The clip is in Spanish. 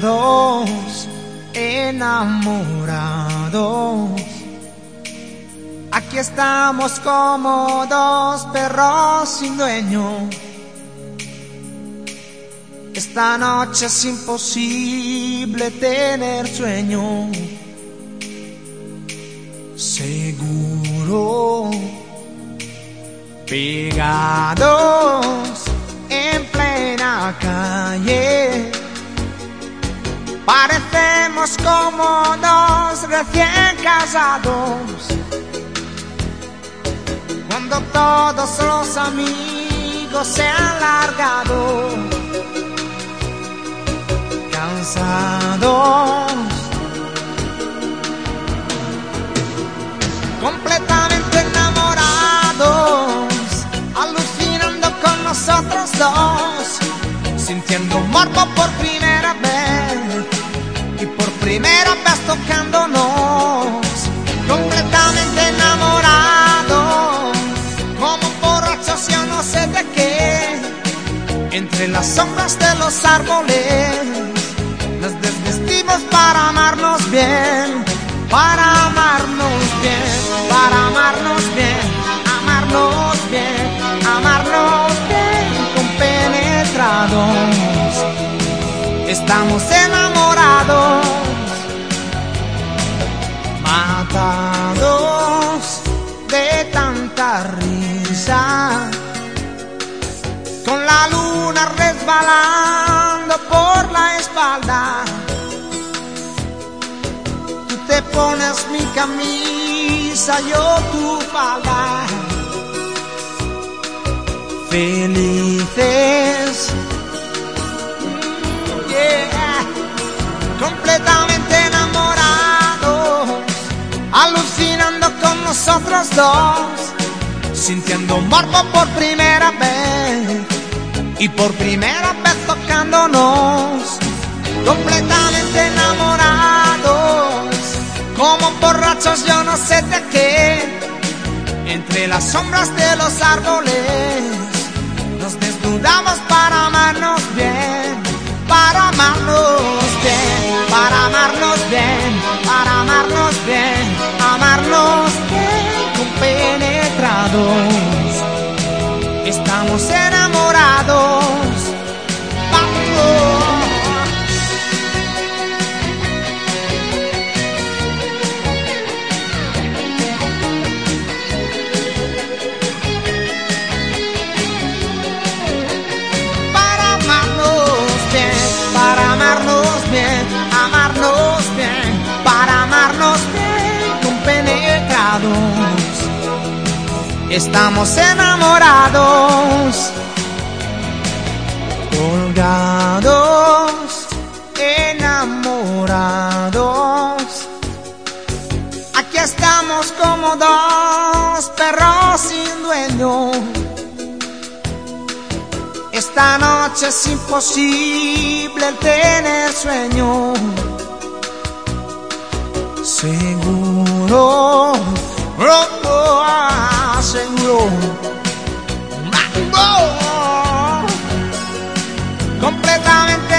Colgados, enamorados. Aquí estamos como dos perros sin dueño. Esta noche es imposible tener sueño. Seguro. Pegados Parecemos como dos recién casados cuando todos los amigos se han largado, cansados, completamente enamorados, alucinando con nosotros dos, sintiendo morbo por primera primera vez tocándonos, completamente enamorados como borrachos yo no sé de qué, entre las sombras de los árboles, nos desvestimos para amarnos bien, para amarnos bien, para amarnos bien, amarnos bien, amarnos bien, compenetrados, estamos enamorados, de tanta risa, con la luna resbalando por la espalda. Tú te pones mi camisa, yo tu falda. Felices, yeah, nosotros dos, sintiendo morbo por primera vez. Y por primera vez tocándonos, completamente enamorados, como borrachos yo no sé de qué, entre las sombras de los árboles, nos desnudamos para amarnos bien, para amarnos bien, para amarnos bien, estamos enamorados. Para amarnos bien, para amarnos bien, estamos enamorados, colgados, enamorados. Aquí estamos como dos perros sin dueño. Esta noche es imposible tener sueño. Seguro completamente